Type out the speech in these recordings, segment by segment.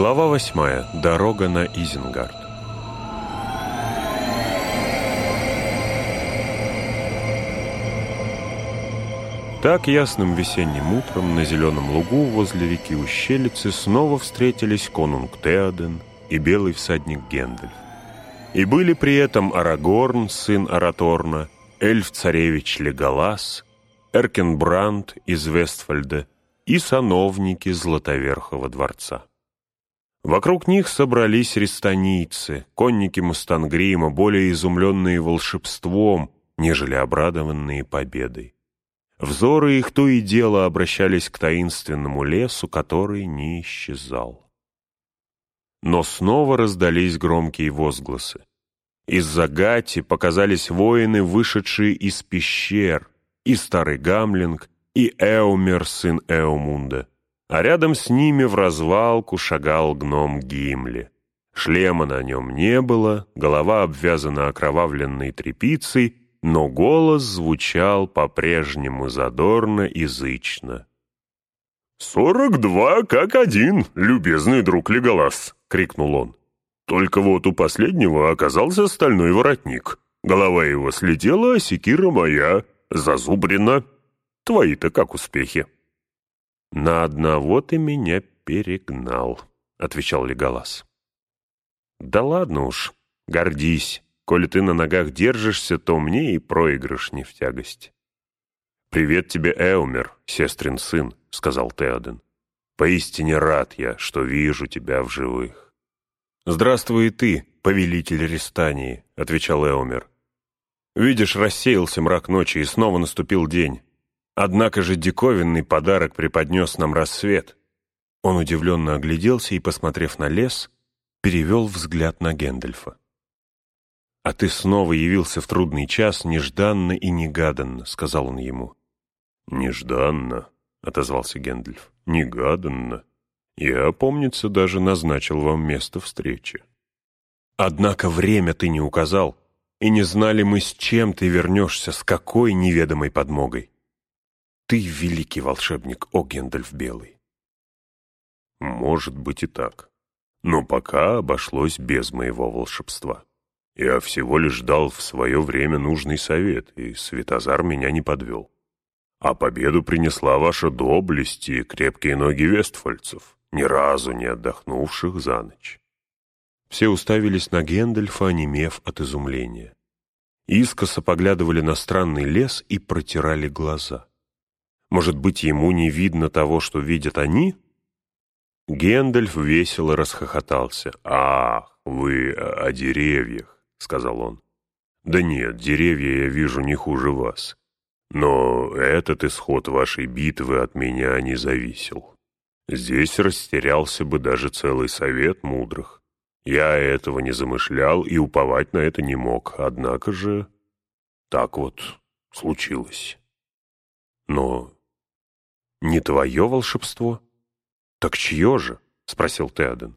Глава восьмая. Дорога на Изенгард. Так ясным весенним утром на зеленом лугу возле реки Ущелицы снова встретились конунг Теоден и белый всадник Гендальф. И были при этом Арагорн, сын Араторна, эльф-царевич Леголас, Эркенбранд из Вестфальда и сановники Златоверхого дворца. Вокруг них собрались рестанийцы, конники Мустангрима, более изумленные волшебством, нежели обрадованные победой. Взоры их то и дело обращались к таинственному лесу, который не исчезал. Но снова раздались громкие возгласы. Из-за гати показались воины, вышедшие из пещер, и старый Гамлинг, и Эумер, сын Эумунда а рядом с ними в развалку шагал гном Гимли. Шлема на нем не было, голова обвязана окровавленной тряпицей, но голос звучал по-прежнему задорно и зычно. «Сорок два как один, любезный друг Леголас!» — крикнул он. «Только вот у последнего оказался стальной воротник. Голова его слетела, а секира моя зазубрена. Твои-то как успехи?» «На одного ты меня перегнал», — отвечал Леголас. «Да ладно уж, гордись. Коли ты на ногах держишься, то мне и проигрыш не в тягость». «Привет тебе, Эумер, сестрин сын», — сказал Теоден. «Поистине рад я, что вижу тебя в живых». «Здравствуй и ты, повелитель Рестании», — отвечал Эумер. «Видишь, рассеялся мрак ночи, и снова наступил день. Однако же диковинный подарок преподнес нам рассвет. Он удивленно огляделся и, посмотрев на лес, перевел взгляд на Гэндальфа. «А ты снова явился в трудный час, нежданно и негаданно», — сказал он ему. «Нежданно», — отозвался Гэндальф, — «негаданно. Я, помнится, даже назначил вам место встречи». «Однако время ты не указал, и не знали мы, с чем ты вернешься, с какой неведомой подмогой. Ты великий волшебник, о Гендальф Белый. Может быть и так. Но пока обошлось без моего волшебства. Я всего лишь дал в свое время нужный совет, и Светозар меня не подвел. А победу принесла ваша доблесть и крепкие ноги вестфальцев, ни разу не отдохнувших за ночь. Все уставились на Гендальфа, онемев от изумления. Искоса поглядывали на странный лес и протирали глаза. Может быть, ему не видно того, что видят они? Гендальф весело расхохотался. «Ах, вы о деревьях», — сказал он. «Да нет, деревья я вижу не хуже вас. Но этот исход вашей битвы от меня не зависел. Здесь растерялся бы даже целый совет мудрых. Я этого не замышлял и уповать на это не мог, однако же так вот случилось. Но «Не твое волшебство?» «Так чье же?» — спросил Теоден.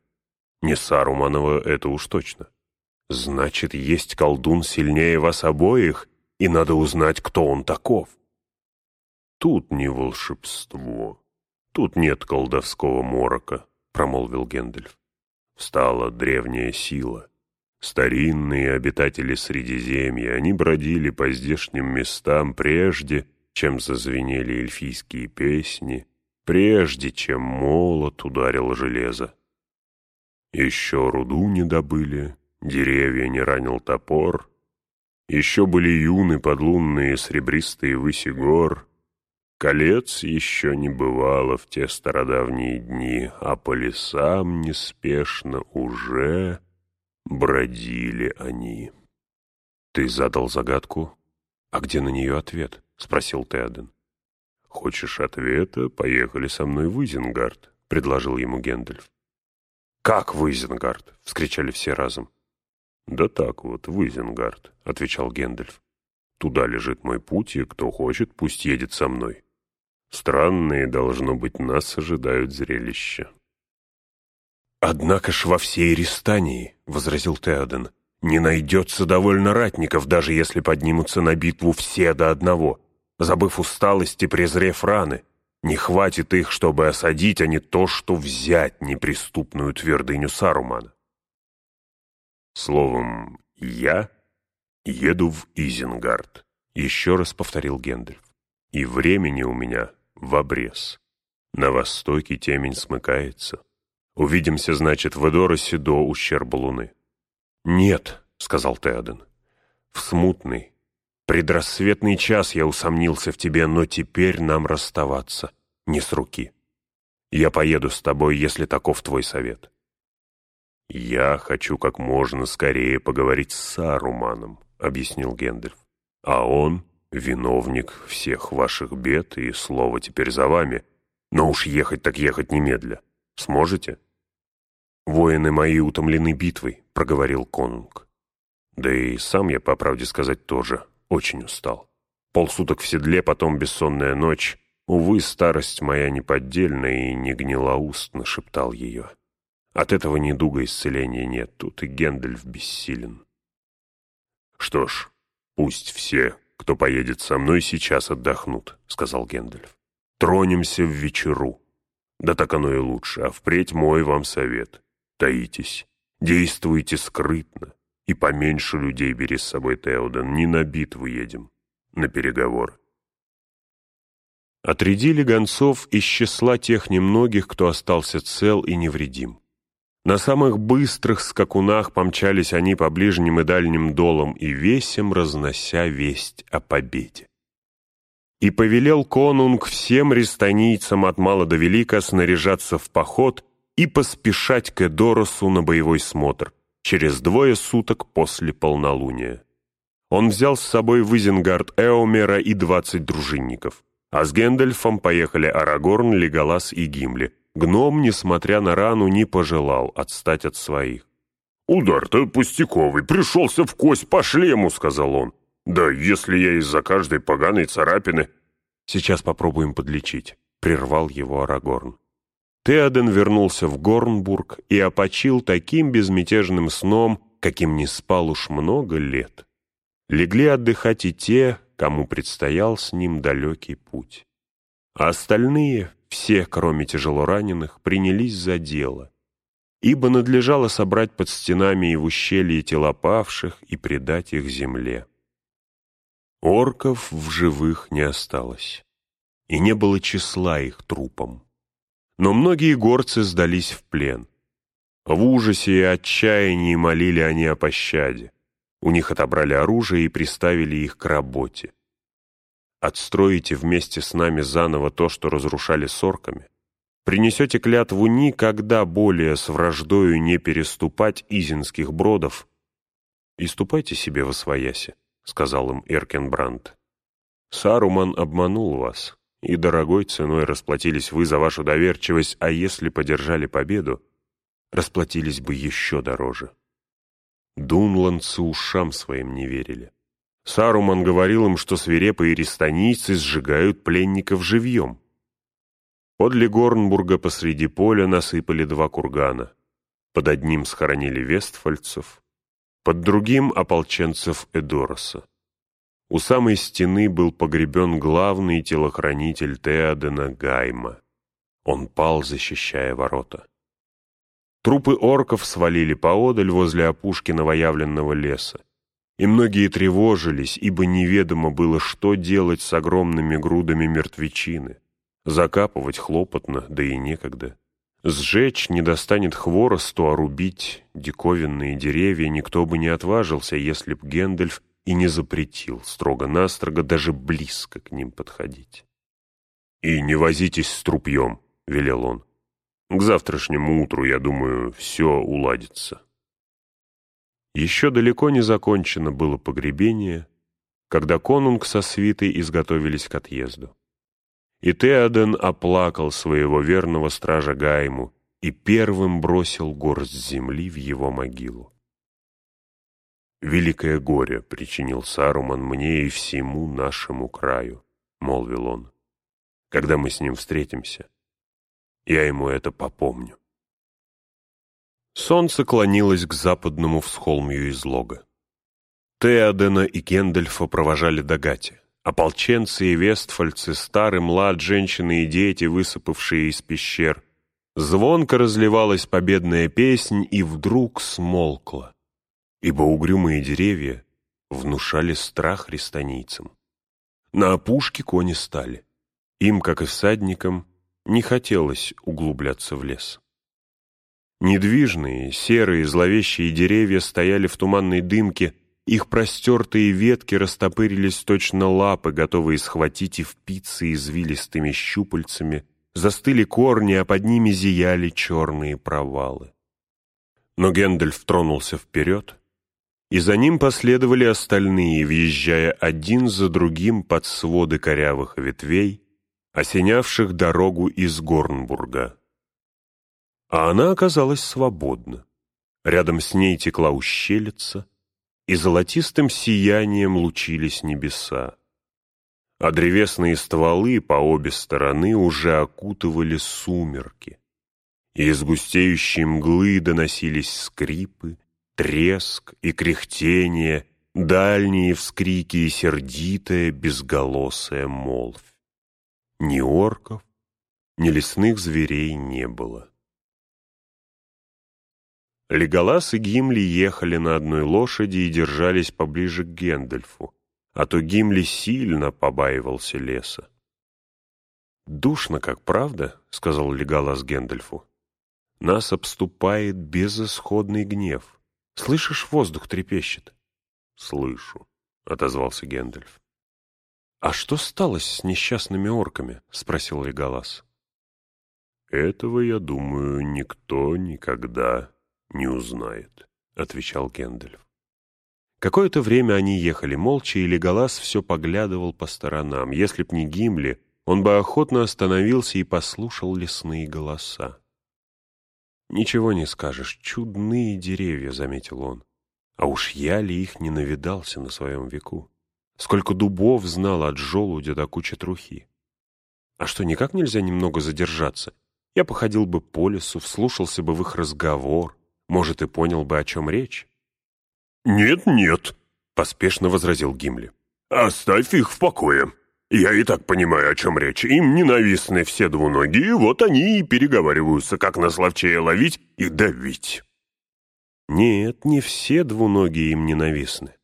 «Не Саруманова, это уж точно. Значит, есть колдун сильнее вас обоих, и надо узнать, кто он таков». «Тут не волшебство. Тут нет колдовского морока», — промолвил Гендальф. «Встала древняя сила». Старинные обитатели Средиземья, они бродили по здешним местам прежде, чем зазвенели эльфийские песни, прежде чем молот ударил железо. Еще руду не добыли, деревья не ранил топор, еще были юны подлунные сребристые выси гор, колец еще не бывало в те стародавние дни, а по лесам неспешно уже бродили они. Ты задал загадку, а где на нее ответ? — спросил Теоден. «Хочешь ответа? Поехали со мной в Изенгард», — предложил ему Гендальф. «Как в Изенгард?» — вскричали все разом. «Да так вот, в Изенгард», — отвечал Гендальф. «Туда лежит мой путь, и кто хочет, пусть едет со мной. Странные, должно быть, нас ожидают зрелища». «Однако ж во всей Ристании», — возразил Теоден, — «не найдется довольно ратников, даже если поднимутся на битву все до одного забыв усталость и презрев раны. Не хватит их, чтобы осадить, а не то, что взять неприступную твердыню Сарумана. Словом, я еду в Изенгард, еще раз повторил Гендальф. И времени у меня в обрез. На востоке темень смыкается. Увидимся, значит, в Эдоросе до ущерба луны. «Нет», — сказал Теоден, — «в смутный, предрассветный час я усомнился в тебе, но теперь нам расставаться не с руки. Я поеду с тобой, если таков твой совет». «Я хочу как можно скорее поговорить с Саруманом», — объяснил Гендальф. «А он — виновник всех ваших бед, и слово теперь за вами. Но уж ехать так ехать немедля. Сможете?» «Воины мои утомлены битвой», — проговорил конунг. «Да и сам я, по правде сказать, тоже очень устал. Полсуток в седле, потом бессонная ночь. Увы, старость моя неподдельная и не гнилоустно», — шептал ее. «От этого недуга исцеления нет, тут и Гендальф бессилен». «Что ж, пусть все, кто поедет со мной, сейчас отдохнут», — сказал Гендальф. «Тронемся в вечеру. Да так оно и лучше, а впредь мой вам совет таитесь, действуйте скрытно, и поменьше людей бери с собой, Теоден, не на битву едем, на переговоры. Отрядили гонцов из числа тех немногих, кто остался цел и невредим. На самых быстрых скакунах помчались они по ближним и дальним долам и весем, разнося весть о победе. И повелел конунг всем рестанийцам от мала до велика снаряжаться в поход и поспешать к Эдоросу на боевой смотр через двое суток после полнолуния. Он взял с собой в Изенгард Эомера и двадцать дружинников, а с Гендальфом поехали Арагорн, Леголас и Гимли. Гном, несмотря на рану, не пожелал отстать от своих. «Удар-то пустяковый, пришелся в кость по шлему», — сказал он. «Да если я из-за каждой поганой царапины...» «Сейчас попробуем подлечить», — прервал его Арагорн. Теоден вернулся в Горнбург и опочил таким безмятежным сном, каким не спал уж много лет. Легли отдыхать и те, кому предстоял с ним далекий путь. А остальные, все, кроме тяжелораненых, принялись за дело, ибо надлежало собрать под стенами и в ущелье тела павших и предать их земле. Орков в живых не осталось, и не было числа их трупам но многие горцы сдались в плен. В ужасе и отчаянии молили они о пощаде. У них отобрали оружие и приставили их к работе. Отстроите вместе с нами заново то, что разрушали с орками. Принесете клятву никогда более с враждою не переступать изинских бродов. И ступайте себе во свояси, — сказал им Эркенбранд. Саруман обманул вас и дорогой ценой расплатились вы за вашу доверчивость, а если подержали победу, расплатились бы еще дороже. Дунландцы ушам своим не верили. Саруман говорил им, что свирепые рестанийцы сжигают пленников живьем. Подле Горнбурга посреди поля насыпали два кургана. Под одним схоронили вестфальцев, под другим — ополченцев Эдороса. У самой стены был погребен главный телохранитель Теодена Гайма. Он пал, защищая ворота. Трупы орков свалили поодаль возле опушки новоявленного леса. И многие тревожились, ибо неведомо было, что делать с огромными грудами мертвечины. Закапывать хлопотно, да и некогда. Сжечь не достанет хворосту, а рубить диковинные деревья никто бы не отважился, если б Гендальф и не запретил строго-настрого даже близко к ним подходить. «И не возитесь с трупьем», — велел он. «К завтрашнему утру, я думаю, все уладится». Еще далеко не закончено было погребение, когда конунг со свитой изготовились к отъезду. И Теоден оплакал своего верного стража Гайму и первым бросил горсть земли в его могилу. «Великое горе причинил Саруман мне и всему нашему краю», — молвил он. «Когда мы с ним встретимся, я ему это попомню». Солнце клонилось к западному всхолмью излога. Теодена и Кендельфа провожали до Гати, Ополченцы и вестфальцы, старый, млад, женщины и дети, высыпавшие из пещер. Звонко разливалась победная песнь и вдруг смолкла, ибо угрюмые деревья внушали страх рестанийцам. На опушке кони стали. Им, как и всадникам, не хотелось углубляться в лес. Недвижные, серые, зловещие деревья стояли в туманной дымке, их простертые ветки растопырились точно лапы, готовые схватить и впиться извилистыми щупальцами, застыли корни, а под ними зияли черные провалы. Но Гэндальф тронулся вперед, и за ним последовали остальные, въезжая один за другим под своды корявых ветвей, осенявших дорогу из Горнбурга. А она оказалась свободна. Рядом с ней текла ущелица, и золотистым сиянием лучились небеса. А древесные стволы по обе стороны уже окутывали сумерки, и из густеющей мглы доносились скрипы, треск и кряхтение, дальние вскрики и сердитая безголосая молвь. Ни орков, ни лесных зверей не было. Леголас и Гимли ехали на одной лошади и держались поближе к Гендальфу, а то Гимли сильно побаивался леса. «Душно, как правда?» — сказал Леголас Гендальфу. «Нас обступает безысходный гнев. Слышишь, воздух трепещет?» «Слышу», — отозвался Гендальф. «А что стало с несчастными орками?» — спросил Леголас. «Этого, я думаю, никто никогда не узнает», — отвечал Гендальф. Какое-то время они ехали молча, и Леголас все поглядывал по сторонам. Если б не Гимли, он бы охотно остановился и послушал лесные голоса. «Ничего не скажешь, чудные деревья», — заметил он. «А уж я ли их не навидался на своем веку? Сколько дубов знал от желудя до кучи трухи? А что, никак нельзя немного задержаться? Я походил бы по лесу, вслушался бы в их разговор, может, и понял бы, о чем речь. «Нет, нет», — поспешно возразил Гимли. «Оставь их в покое. Я и так понимаю, о чем речь. Им ненавистны все двуногие, вот они и переговариваются, как на словчее ловить и давить». «Нет, не все двуногие им ненавистны».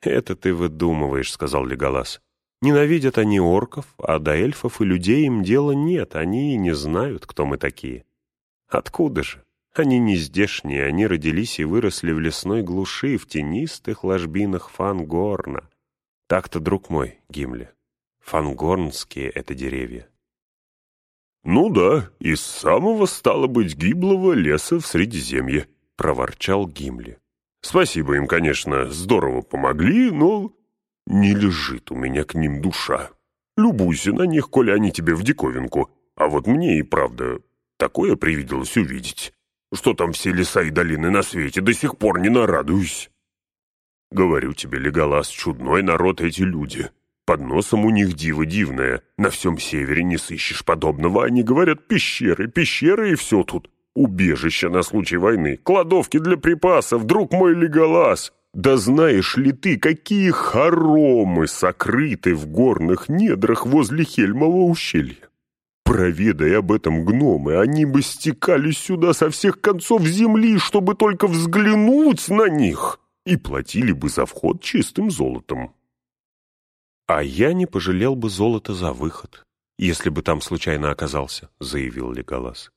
«Это ты выдумываешь», — сказал Леголас. «Ненавидят они орков, а до эльфов и людей им дела нет, они и не знают, кто мы такие». «Откуда же? Они не здешние, они родились и выросли в лесной глуши, в тенистых ложбинах Фангорна. Так-то, друг мой, Гимли, фангорнские это деревья. «Ну да, из самого, стало быть, гиблого леса в Средиземье», — проворчал Гимли. «Спасибо им, конечно, здорово помогли, но не лежит у меня к ним душа. Любуйся на них, коли они тебе в диковинку, а вот мне и правда такое привиделось увидеть что там все леса и долины на свете, до сих пор не нарадуюсь. Говорю тебе, Леголас, чудной народ эти люди. Под носом у них диво дивное. На всем севере не сыщешь подобного. Они говорят пещеры, пещеры и все тут. Убежище на случай войны, кладовки для припасов, друг мой Леголас. Да знаешь ли ты, какие хоромы сокрыты в горных недрах возле Хельмова ущелья? Проведай об этом гномы, они бы стекались сюда со всех концов земли, чтобы только взглянуть на них, и платили бы за вход чистым золотом. «А я не пожалел бы золота за выход, если бы там случайно оказался», — заявил Леголас.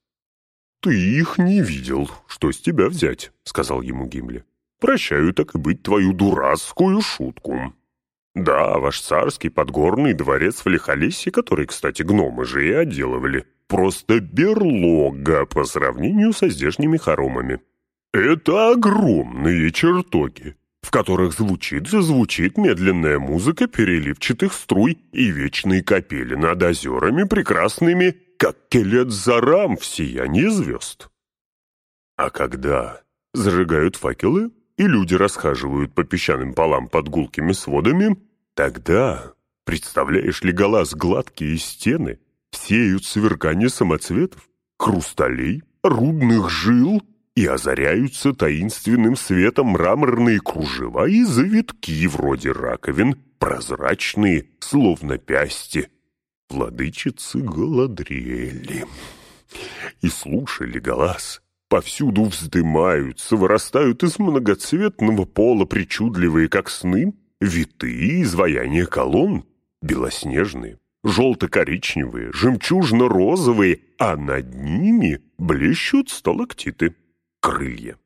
«Ты их не видел. Что с тебя взять?» — сказал ему Гимли. «Прощаю, так и быть, твою дурацкую шутку». Да, ваш царский подгорный дворец в Лихолесье, который, кстати, гномы же и отделывали, просто берлога по сравнению со здешними хоромами. Это огромные чертоги, в которых звучит зазвучит медленная музыка переливчатых струй и вечные капели над озерами прекрасными, как келет-зарам в сиянии звезд. А когда зажигают факелы, и люди расхаживают по песчаным полам под гулкими сводами, тогда, представляешь ли, голос гладкие стены сеют сверкание самоцветов, хрусталей, рудных жил и озаряются таинственным светом мраморные кружева и завитки вроде раковин, прозрачные, словно пясти. Владычицы Галадриэли. И слушали глаз. Повсюду вздымаются, вырастают из многоцветного пола причудливые, как сны, витые изваяния колонн, белоснежные, желто-коричневые, жемчужно-розовые, а над ними блещут сталактиты, крылья,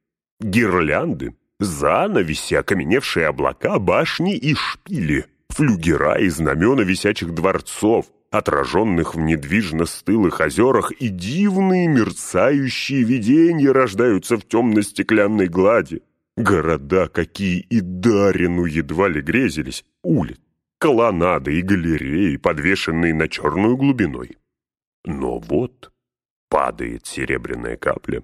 гирлянды, занавеси, окаменевшие облака, башни и шпили, флюгера и знамена висячих дворцов, отраженных в недвижно стылых озерах, и дивные мерцающие видения рождаются в темно-стеклянной глади. Города, какие и Дарину едва ли грезились, улиц, колоннады и галереи, подвешенные на черную глубиной. Но вот падает серебряная капля,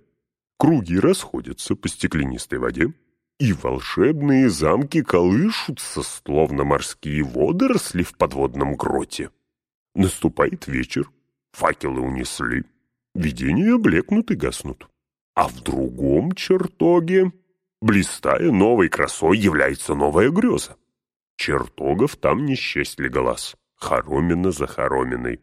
круги расходятся по стеклянистой воде, и волшебные замки колышутся, словно морские водоросли в подводном гроте. Наступает вечер, факелы унесли, видения блекнут и гаснут. А в другом чертоге, блистая новой красой, является новая греза. Чертогов там не счесть глаз, хоромина за хороминой.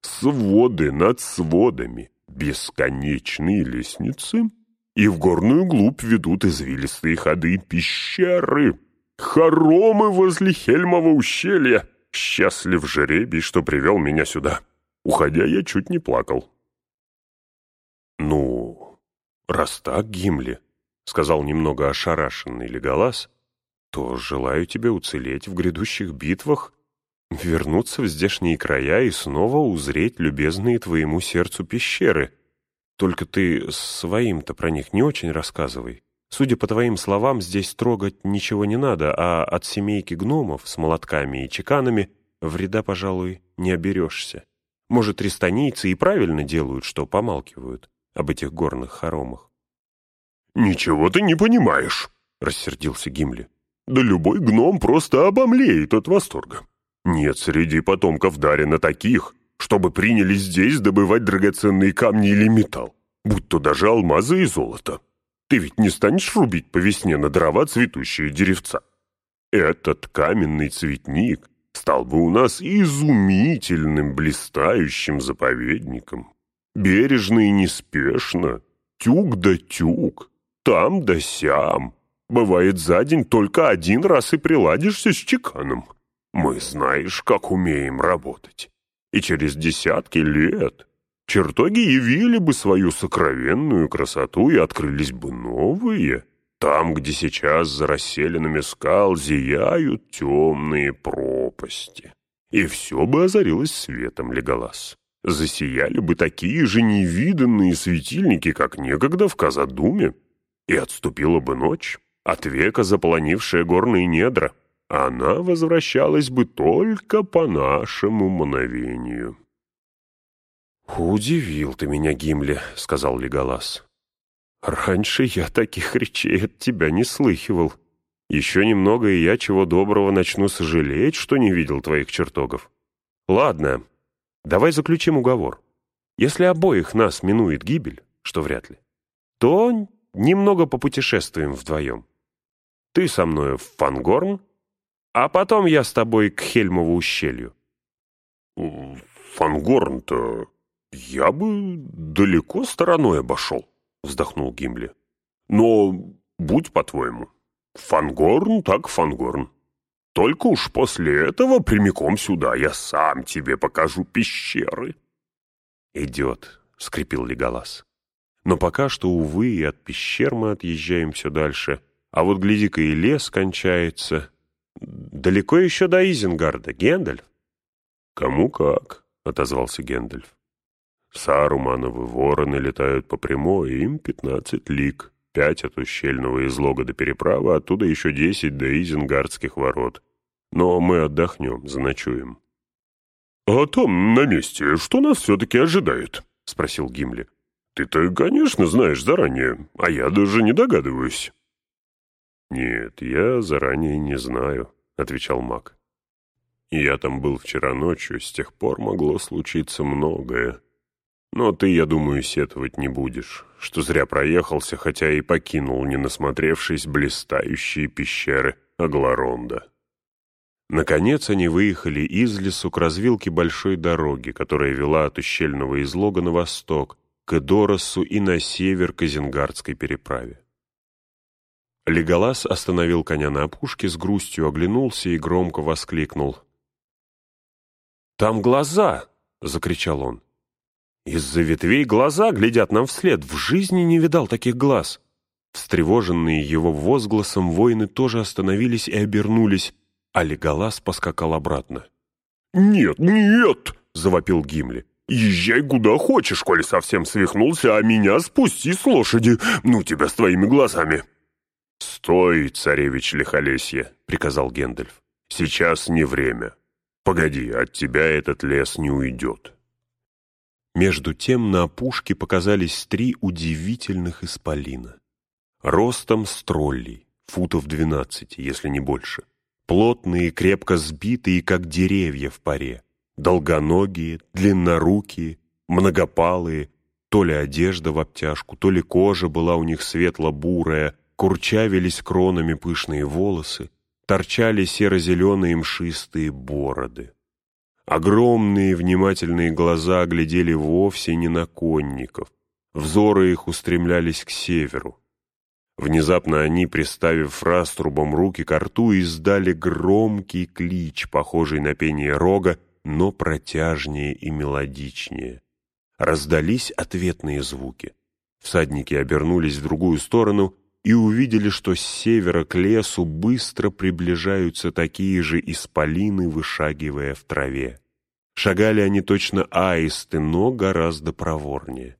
Своды над сводами, бесконечные лестницы, и в горную глубь ведут извилистые ходы пещеры, хоромы возле Хельмова ущелья — Счастлив жеребий, что привел меня сюда. Уходя, я чуть не плакал. «Ну, раз так, Гимли», — сказал немного ошарашенный Леголас, «то желаю тебе уцелеть в грядущих битвах, вернуться в здешние края и снова узреть любезные твоему сердцу пещеры. Только ты своим-то про них не очень рассказывай. Судя по твоим словам, здесь трогать ничего не надо, а от семейки гномов с молотками и чеканами вреда, пожалуй, не оберешься. Может, рестанийцы и правильно делают, что помалкивают об этих горных хоромах. «Ничего ты не понимаешь», — рассердился Гимли. «Да любой гном просто обомлеет от восторга. Нет среди потомков Дарина таких, чтобы приняли здесь добывать драгоценные камни или металл, будь то даже алмазы и золото. Ты ведь не станешь рубить по весне на дрова цветущие деревца. Этот каменный цветник стал бы у нас изумительным блистающим заповедником. Бережно и неспешно, тюк да тюк, там да сям. Бывает, за день только один раз и приладишься с чеканом. Мы знаешь, как умеем работать. И через десятки лет чертоги явили бы свою сокровенную красоту и открылись бы новые, там, где сейчас за расселенными скал зияют темные пропасти. И все бы озарилось светом, Леголас. Засияли бы такие же невиданные светильники, как некогда в Казадуме. И отступила бы ночь, от века заполонившая горные недра. Она возвращалась бы только по нашему мановению. «Удивил ты меня, Гимли», — сказал Леголас. «Раньше я таких речей от тебя не слыхивал. Еще немного, и я чего доброго начну сожалеть, что не видел твоих чертогов. Ладно, давай заключим уговор. Если обоих нас минует гибель, что вряд ли, то немного попутешествуем вдвоем. Ты со мной в Фангорн, а потом я с тобой к Хельмову ущелью». «Фангорн-то «Я бы далеко стороной обошел», — вздохнул Гимли. «Но будь по-твоему, Фангорн так Фангорн. Только уж после этого прямиком сюда я сам тебе покажу пещеры». «Идет», — скрипел Леголас. «Но пока что, увы, и от пещер мы отъезжаем все дальше, а вот, гляди-ка, и лес кончается. Далеко еще до Изенгарда, Гендальф?» «Кому как», — отозвался Гендальф. Сарумановы вороны летают по прямой, им пятнадцать лик, пять от ущельного излога до переправы, оттуда еще десять до Изенгардских ворот. Но мы отдохнем, заночуем. — А там, на месте, что нас все-таки ожидает? — спросил Гимли. — Ты-то, конечно, знаешь заранее, а я даже не догадываюсь. — Нет, я заранее не знаю, — отвечал маг. Я там был вчера ночью, с тех пор могло случиться многое. Но ты, я думаю, сетовать не будешь, что зря проехался, хотя и покинул, не насмотревшись, блистающие пещеры Агларонда. Наконец они выехали из лесу к развилке большой дороги, которая вела от ущельного излога на восток, к Эдоросу и на север к Изенгардской переправе. Леголас остановил коня на опушке, с грустью оглянулся и громко воскликнул. «Там глаза!» — закричал он. «Из-за ветвей глаза глядят нам вслед. В жизни не видал таких глаз!» Встревоженные его возгласом воины тоже остановились и обернулись, а Леголас поскакал обратно. «Нет, нет!» — завопил Гимли. «Езжай куда хочешь, коли совсем свихнулся, а меня спусти с лошади. Ну тебя с твоими глазами!» «Стой, царевич Лихолесье!» — приказал Гендальф. «Сейчас не время. Погоди, от тебя этот лес не уйдет». Между тем на опушке показались три удивительных исполина. Ростом с троллей, футов двенадцати, если не больше. Плотные, крепко сбитые, как деревья в паре. Долгоногие, длиннорукие, многопалые. То ли одежда в обтяжку, то ли кожа была у них светло-бурая, курчавились кронами пышные волосы, торчали серо-зеленые мшистые бороды. Огромные внимательные глаза глядели вовсе не на конников, взоры их устремлялись к северу. Внезапно они, приставив раструбом руки к рту, издали громкий клич, похожий на пение рога, но протяжнее и мелодичнее. Раздались ответные звуки. Всадники обернулись в другую сторону и увидели, что с севера к лесу быстро приближаются такие же исполины, вышагивая в траве. Шагали они точно аисты, но гораздо проворнее.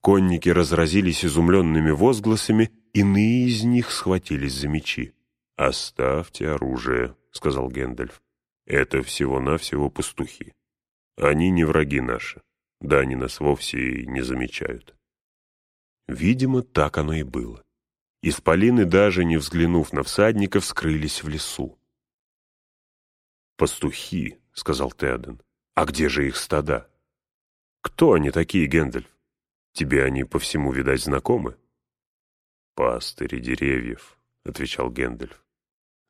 Конники разразились изумленными возгласами, иные из них схватились за мечи. «Оставьте оружие», — сказал Гэндальф. «Это всего-навсего пастухи. Они не враги наши. Да, они нас вовсе и не замечают». Видимо, так оно и было. Исполины, даже не взглянув на всадников, скрылись в лесу. «Пастухи», — сказал Теоден. «А где же их стада?» «Кто они такие, Гэндальф? Тебе они по всему, видать, знакомы?» «Пастыри деревьев», — отвечал Гэндальф.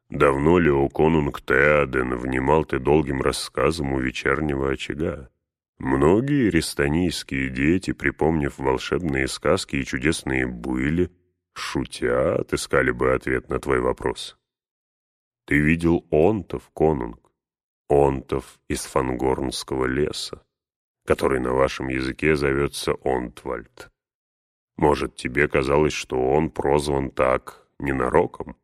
«Давно ли, о конунг Теоден, внимал ты долгим рассказом у вечернего очага? Многие рестанийские дети, припомнив волшебные сказки и чудесные были, — шутя, отыскали бы ответ на твой вопрос. Ты видел онтов, конунг, онтов из фангорнского леса, который на вашем языке зовется Онтвальд. Может, тебе казалось, что он прозван так ненароком?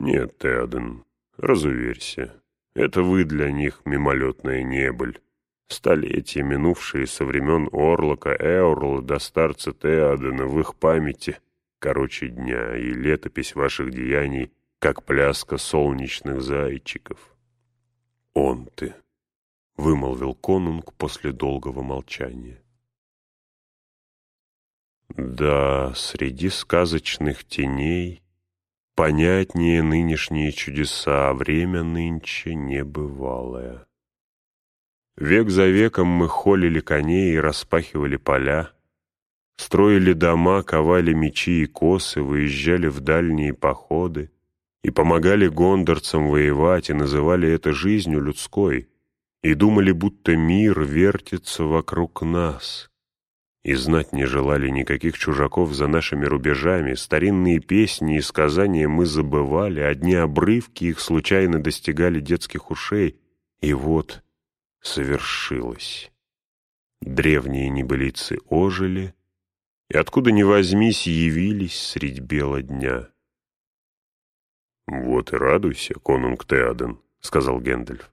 Нет, Теоден, разуверься, это вы для них мимолетная небыль. Столетия, минувшие со времен Орлока Эорла до старца Теодена в их памяти — короче дня, и летопись ваших деяний, как пляска солнечных зайчиков. Он ты, — вымолвил конунг после долгого молчания. Да, среди сказочных теней понятнее нынешние чудеса, а время нынче небывалое. Век за веком мы холили коней и распахивали поля, Строили дома, ковали мечи и косы, выезжали в дальние походы и помогали гондорцам воевать, и называли это жизнью людской, и думали, будто мир вертится вокруг нас. И знать не желали никаких чужаков за нашими рубежами, старинные песни и сказания мы забывали, одни обрывки их случайно достигали детских ушей, и вот совершилось. Древние небылицы ожили — и откуда ни возьмись явились средь бела дня. «Вот и радуйся, конунг Теоден», — сказал Гэндальф.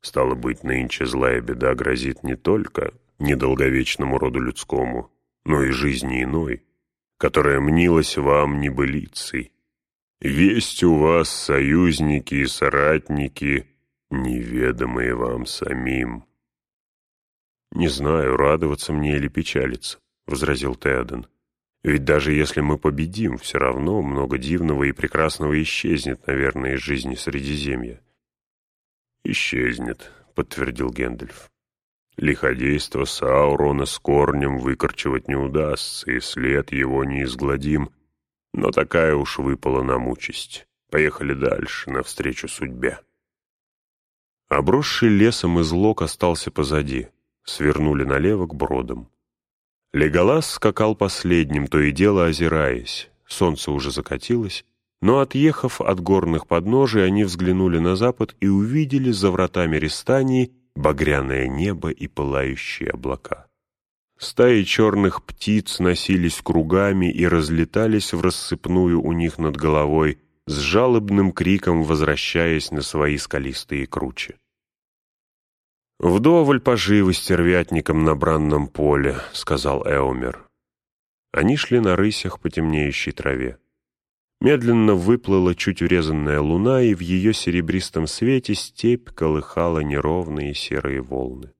«Стало быть, нынче злая беда грозит не только недолговечному роду людскому, но и жизни иной, которая мнилась вам небылицей. Есть у вас союзники и соратники, неведомые вам самим». «Не знаю, радоваться мне или печалиться возразил Теоден. «Ведь даже если мы победим, все равно много дивного и прекрасного исчезнет, наверное, из жизни Средиземья». «Исчезнет», — подтвердил Гэндальф. «Лиходейство Саурона с корнем выкорчевать не удастся, и след его неизгладим. Но такая уж выпала нам участь. Поехали дальше, навстречу судьбе». Обросший лесом излог остался позади. Свернули налево к бродам. Леголас скакал последним, то и дело озираясь. Солнце уже закатилось, но, отъехав от горных подножий, они взглянули на запад и увидели за вратами Рестании багряное небо и пылающие облака. Стаи черных птиц носились кругами и разлетались в рассыпную у них над головой, с жалобным криком возвращаясь на свои скалистые кручи. «Вдоволь поживы стервятником на бранном поле», — сказал Эомер. Они шли на рысях по темнеющей траве. Медленно выплыла чуть урезанная луна, и в ее серебристом свете степь колыхала неровные серые волны.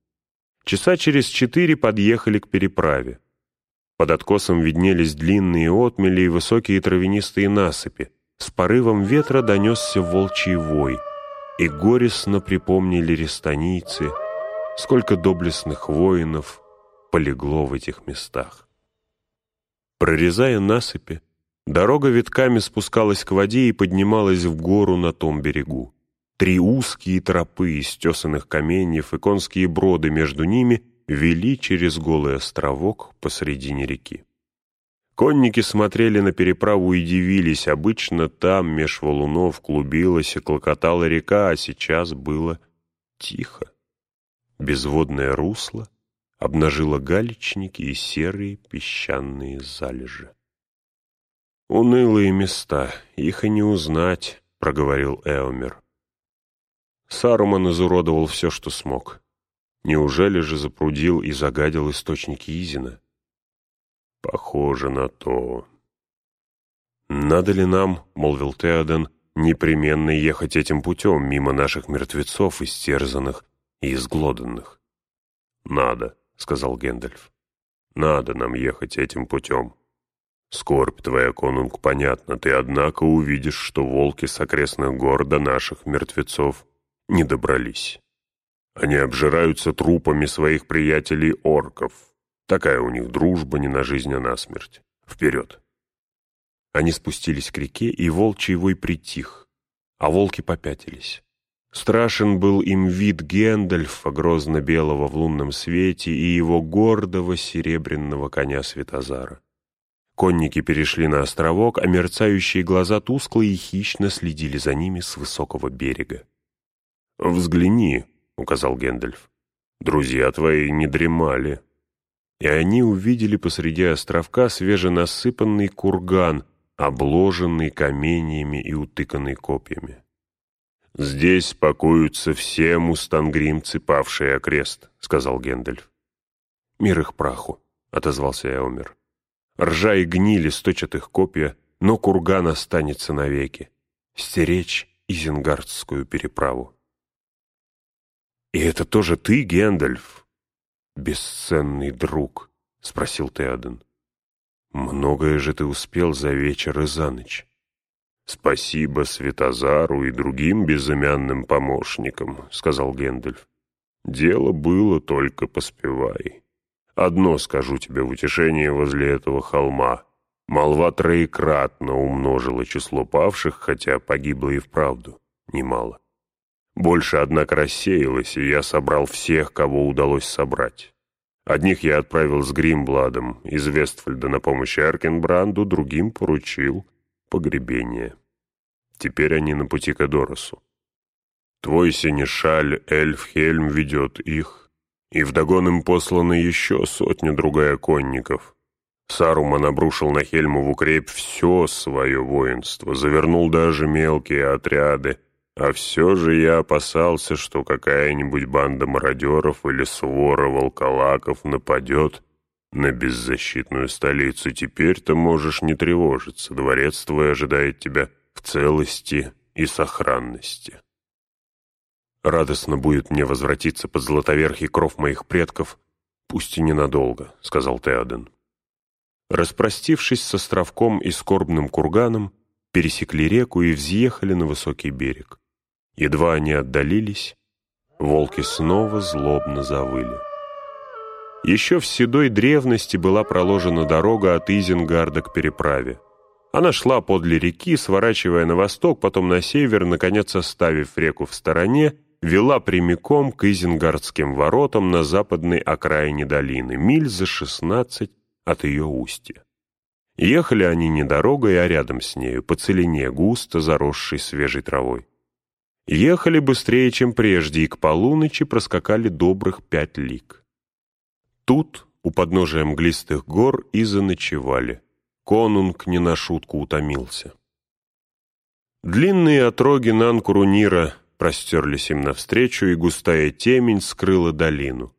Часа через четыре подъехали к переправе. Под откосом виднелись длинные отмели и высокие травянистые насыпи. С порывом ветра донесся волчий вой, и горестно припомнили рестанийцы, сколько доблестных воинов полегло в этих местах. Прорезая насыпи, дорога витками спускалась к воде и поднималась в гору на том берегу. Три узкие тропы из тесанных каменьев и конские броды между ними вели через голый островок посредине реки. Конники смотрели на переправу и дивились. Обычно там, меж валунов, клубилась и клокотала река, а сейчас было тихо. Безводное русло обнажило галечники и серые песчаные залежи. «Унылые места, их и не узнать», — проговорил Эомер. Саруман изуродовал все, что смог. Неужели же запрудил и загадил источники Изина? Похоже на то. «Надо ли нам, — молвил Теоден, — непременно ехать этим путем мимо наших мертвецов, истерзанных и изглоданных?» «Надо», — сказал Гэндальф. «Надо нам ехать этим путем. Скорбь твоя, конунг, понятна, ты, однако, увидишь, что волки с окрестных гор до наших мертвецов не добрались. Они обжираются трупами своих приятелей-орков, Такая у них дружба не на жизнь, а на смерть. Вперед!» Они спустились к реке, и волчий вой притих, а волки попятились. Страшен был им вид Гендальфа, грозно-белого в лунном свете, и его гордого серебряного коня Светозара. Конники перешли на островок, а мерцающие глаза тускло и хищно следили за ними с высокого берега. «Взгляни», — указал Гендальф. «Друзья твои не дремали» и они увидели посреди островка свеженасыпанный курган, обложенный каменьями и утыканный копьями. «Здесь покоятся все мустангримцы, павшие окрест», — сказал Гендальф. «Мир их праху», — отозвался Эомер. «Ржа и гнили сточат их копья, но курган останется навеки. Стеречь Изенгардскую переправу». «И это тоже ты, Гендальф?» бесценный друг?» — спросил Теоден. «Многое же ты успел за вечер и за ночь». «Спасибо Светозару и другим безымянным помощникам», — сказал Гендальф. «Дело было, только поспевай. Одно скажу тебе в утешение возле этого холма. Молва троекратно умножила число павших, хотя погибло и вправду немало. Больше, однако, рассеялось, и я собрал всех, кого удалось собрать. Одних я отправил с Гримбладом из Вестфальда на помощь Эркенбранду, другим поручил погребение. Теперь они на пути к Эдоросу. Твой синешаль Эльфхельм ведет их, и вдогон им посланы еще сотня-другая конников. Саруман обрушил на Хельмову крепь все свое воинство, завернул даже мелкие отряды, а все же я опасался, что какая-нибудь банда мародеров или свора волколаков нападет на беззащитную столицу. Теперь-то можешь не тревожиться. Дворец твой ожидает тебя в целости и сохранности. Радостно будет мне возвратиться под златоверхий кров моих предков, пусть и ненадолго, — сказал Теоден. Распростившись с островком и скорбным курганом, пересекли реку и взъехали на высокий берег. Едва они отдалились, волки снова злобно завыли. Еще в седой древности была проложена дорога от Изенгарда к переправе. Она шла подле реки, сворачивая на восток, потом на север, наконец оставив реку в стороне вела прямиком к Изенгардским воротам на западной окраине долины, миль за шестнадцать от ее устья. Ехали они не дорогой, а рядом с нею, по целине, густо заросшей свежей травой. Ехали быстрее, чем прежде, и к полуночи проскакали добрых пять лиг. Тут, у подножия мглистых гор, и заночевали. Конунг не на шутку утомился. Длинные отроги Нанкурунира простерлись им навстречу, и густая темень скрыла долину.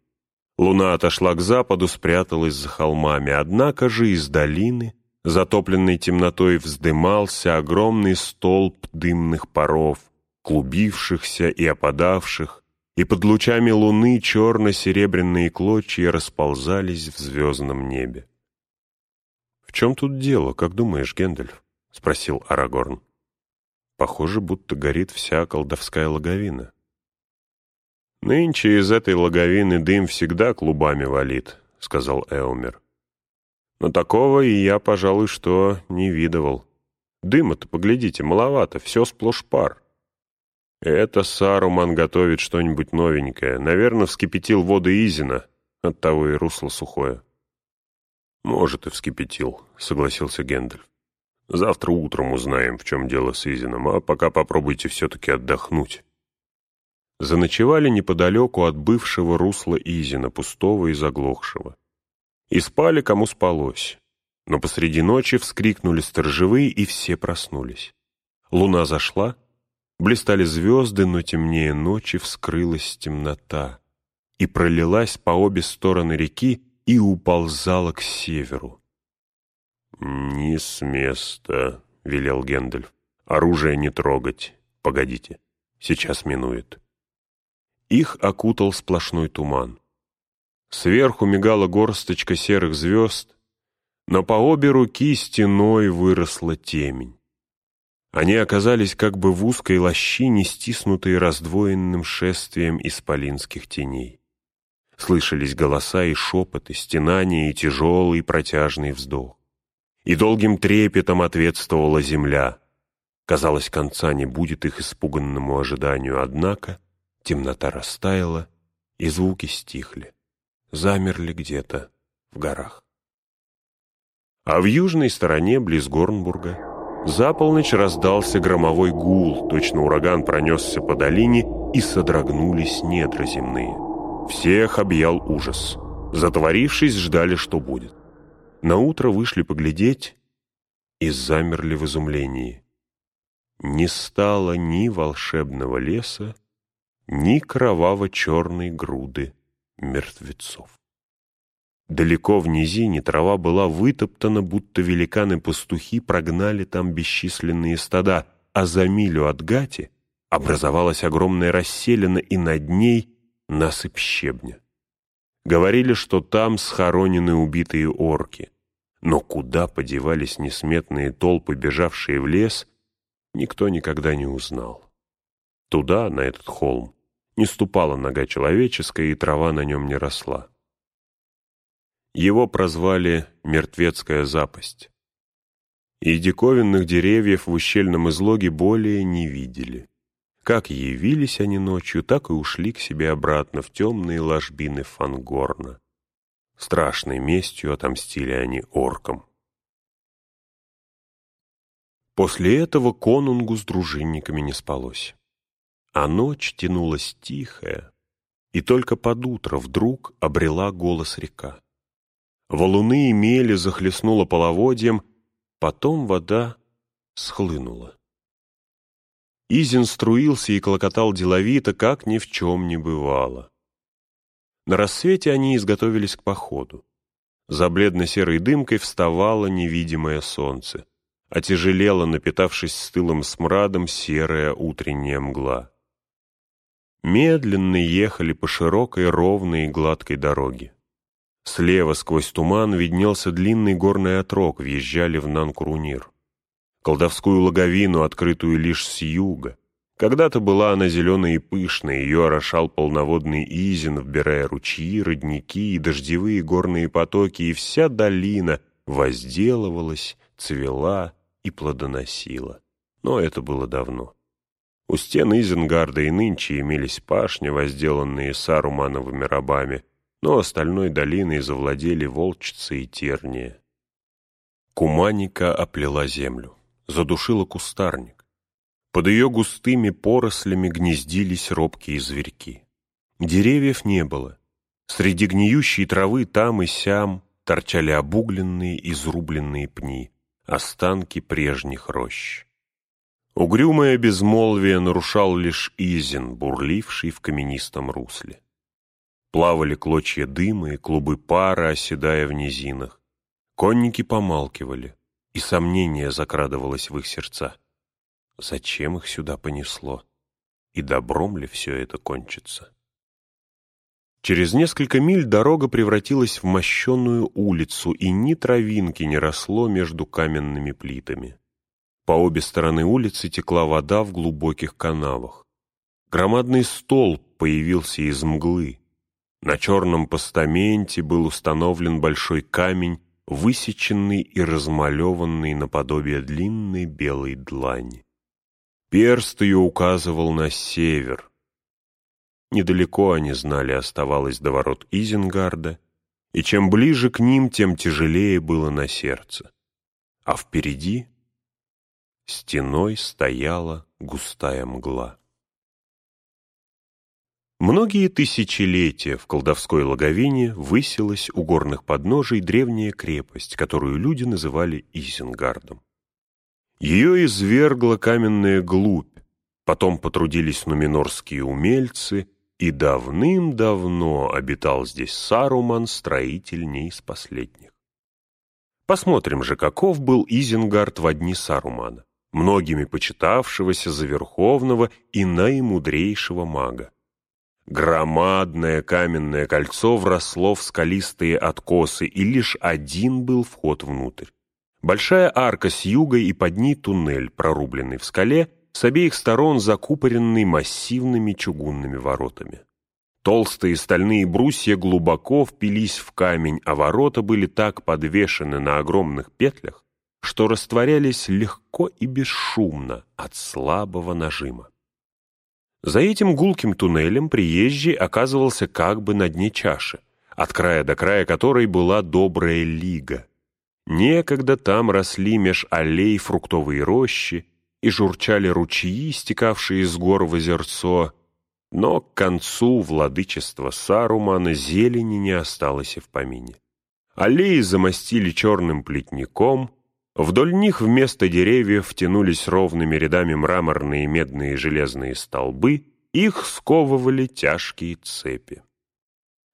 Луна отошла к западу, спряталась за холмами, однако же из долины, затопленной темнотой, вздымался огромный столб дымных паров, клубившихся и опадавших, и под лучами луны черно-серебряные клочья расползались в звездном небе. «В чем тут дело, как думаешь, Гендальф?» — спросил Арагорн. «Похоже, будто горит вся колдовская логовина». «Нынче из этой логовины дым всегда клубами валит», — сказал Эумер. «Но такого и я, пожалуй, что не видывал. Дыма-то, поглядите, маловато, все сплошь пар». Это Саруман готовит что-нибудь новенькое. Наверное, вскипятил воды Изина, оттого и русло сухое. Может, и вскипятил, согласился Гендальф. Завтра утром узнаем, в чем дело с Изином, а пока попробуйте все-таки отдохнуть. Заночевали неподалеку от бывшего русла Изина, пустого и заглохшего. И спали, кому спалось. Но посреди ночи вскрикнули сторожевые, и все проснулись. Луна зашла, Блистали звезды, но темнее ночи вскрылась темнота и пролилась по обе стороны реки и уползала к северу. «Не с места», — велел Гендальф. «Оружие не трогать. Погодите, сейчас минует». Их окутал сплошной туман. Сверху мигала горсточка серых звезд, но по обе руки стеной выросла темень. Они оказались как бы в узкой лощине, стиснутой раздвоенным шествием исполинских теней. Слышались голоса и шепоты, стенания и тяжелый протяжный вздох. И долгим трепетом ответствовала земля. Казалось, конца не будет их испуганному ожиданию, однако темнота растаяла, и звуки стихли, замерли где-то в горах. А в южной стороне, близ Горнбурга, за полночь раздался громовой гул, точно ураган пронесся по долине, и содрогнулись недра земные. Всех объял ужас. Затворившись, ждали, что будет. Наутро вышли поглядеть и замерли в изумлении. Не стало ни волшебного леса, ни кроваво-черной груды мертвецов. Далеко в низине трава была вытоптана, будто великаны-пастухи прогнали там бесчисленные стада, а за милю от Гати образовалась огромная расселена, и над ней насыпь щебня. Говорили, что там схоронены убитые орки. Но куда подевались несметные толпы, бежавшие в лес, никто никогда не узнал. Туда, на этот холм, не ступала нога человеческая, и трава на нем не росла. Его прозвали «мертвецкая запасть». И диковинных деревьев в ущельном излоге более не видели. Как явились они ночью, так и ушли к себе обратно в темные ложбины Фангорна. Страшной местью отомстили они оркам. После этого конунгу с дружинниками не спалось. А ночь тянулась тихая, и только под утро вдруг обрела голос река. Валуны и мели захлестнуло половодьем, потом вода схлынула. Изин струился и клокотал деловито, как ни в чем не бывало. На рассвете они изготовились к походу. За бледно-серой дымкой вставало невидимое солнце. Отяжелела, напитавшись стылым смрадом, серая утренняя мгла. Медленно ехали по широкой, ровной и гладкой дороге. Слева сквозь туман виднелся длинный горный отрог, въезжали в Нанкурунир. Колдовскую логовину, открытую лишь с юга. Когда-то была она зеленая и пышная, ее орошал полноводный Изин, вбирая ручьи, родники и дождевые горные потоки, и вся долина возделывалась, цвела и плодоносила. Но это было давно. У стен Изенгарда и нынче имелись пашни, возделанные сарумановыми рабами, но остальной долиной завладели волчцы и терния. Куманика оплела землю, задушила кустарник. Под ее густыми порослями гнездились робкие зверьки. Деревьев не было. Среди гниющей травы там и сям торчали обугленные, изрубленные пни, останки прежних рощ. Угрюмое безмолвие нарушал лишь Изин, бурливший в каменистом русле. Плавали клочья дыма и клубы пара, оседая в низинах. Конники помалкивали, и сомнение закрадывалось в их сердца. Зачем их сюда понесло? И добром ли все это кончится? Через несколько миль дорога превратилась в мощенную улицу, и ни травинки не росло между каменными плитами. По обе стороны улицы текла вода в глубоких канавах. Громадный столб появился из мглы. На черном постаменте был установлен большой камень, высеченный и размалеванный наподобие длинной белой длани. Перст ее указывал на север, Недалеко, они знали, оставалось до ворот Изенгарда, и чем ближе к ним, тем тяжелее было на сердце. А впереди стеной стояла густая мгла. Многие тысячелетия в колдовской логовине высилась у горных подножий древняя крепость, которую люди называли Изенгардом. Ее извергла каменная глубь, потом потрудились нуминорские умельцы — и давным-давно обитал здесь Саруман, строитель не из последних. Посмотрим же, каков был Изенгард в дни Сарумана, многими почитавшегося за верховного и наимудрейшего мага. Громадное каменное кольцо вросло в скалистые откосы, и лишь один был вход внутрь. Большая арка с юга и под ней туннель, прорубленный в скале, с обеих сторон закупоренный массивными чугунными воротами. Толстые стальные брусья глубоко впились в камень, а ворота были так подвешены на огромных петлях, что растворялись легко и бесшумно от слабого нажима. За этим гулким туннелем приезжий оказывался как бы на дне чаши, от края до края которой была добрая лига. Некогда там росли меж аллей фруктовые рощи, и журчали ручьи, стекавшие из гор в озерцо, но к концу владычества Сарумана зелени не осталось и в помине. Аллеи замостили черным плетником, вдоль них вместо деревьев тянулись ровными рядами мраморные медные железные столбы, их сковывали тяжкие цепи.